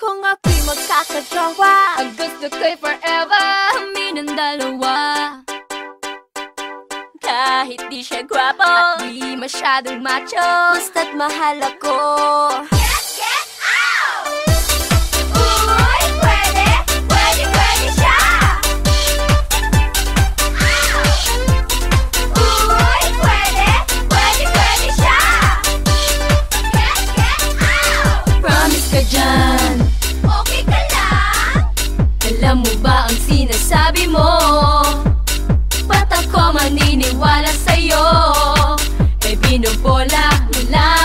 Kung ako'y magkakajawa Ang gusto ko'y forever Kami ng dalawa Kahit di siya gwapo At di masyadong macho Basta't mahal ako Alam mo ba ang sinasabi mo? Ba't ako maniniwala sa'yo? May binubola mula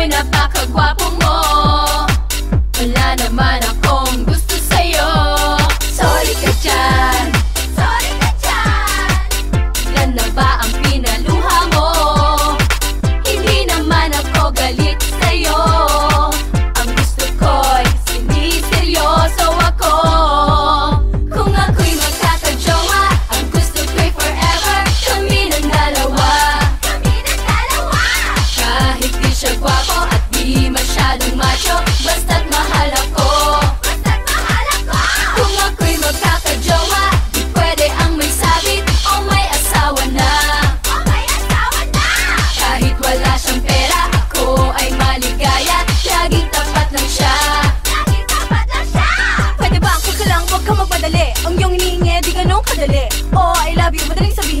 na Ako'y napakagwapo mo.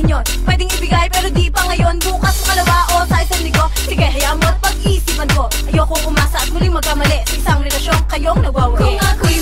sabihin yon Pwedeng ibigay pero di pa ngayon. Bukas o kalawa o sa isang linggo Sige, hayaan mo at pag-isipan ko. Ayoko umasa at muling magkamali. Sa isang relasyon kayong nagwawari Kung ako'y